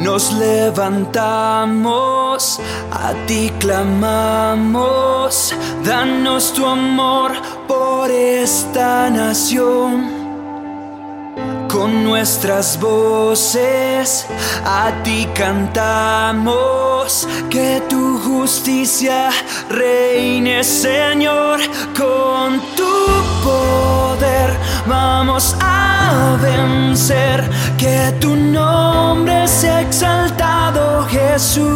nos levantamos, a ti clamamos, danos tu amor por esta nación. Con nuestras voces a ti cantamos, que tu justicia reine Señor, con tu poder vamos a vencer, que tu nombre sea exaltado Jesús.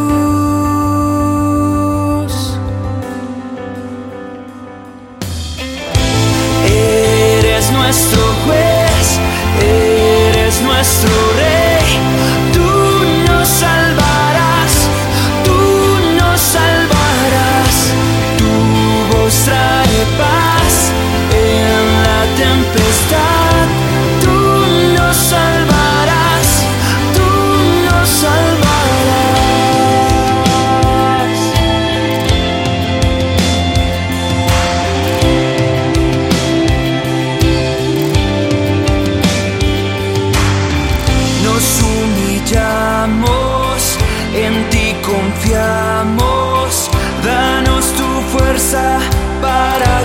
En ti confiamos, danos tu fuerza para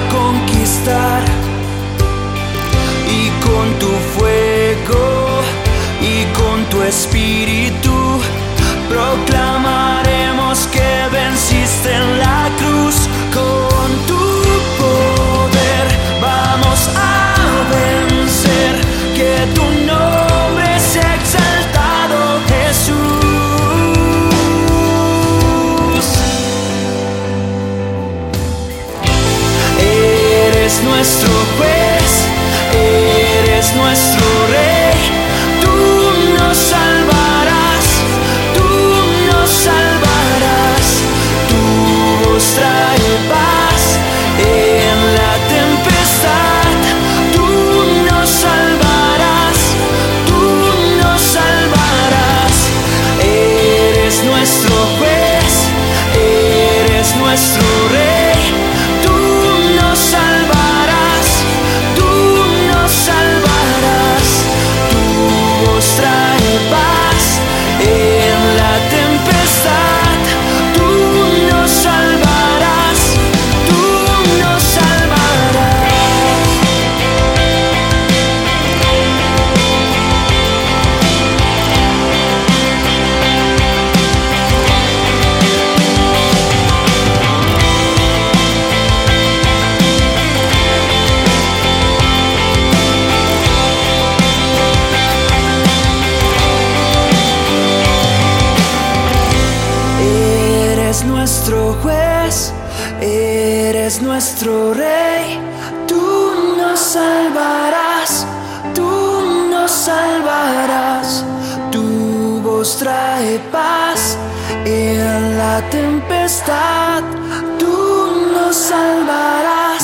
Nuestro juez, eres nuestro rey, tú nos salvarás, tú nos salvarás, tu voz trae paz en la tempestad, tú nos salvarás, tú nos salvarás, eres nuestro juez, eres nuestro eres nuestro rey, tú nos salvarás, tú nos salvarás, tu voz trae paz en la tempestad, tú nos salvarás,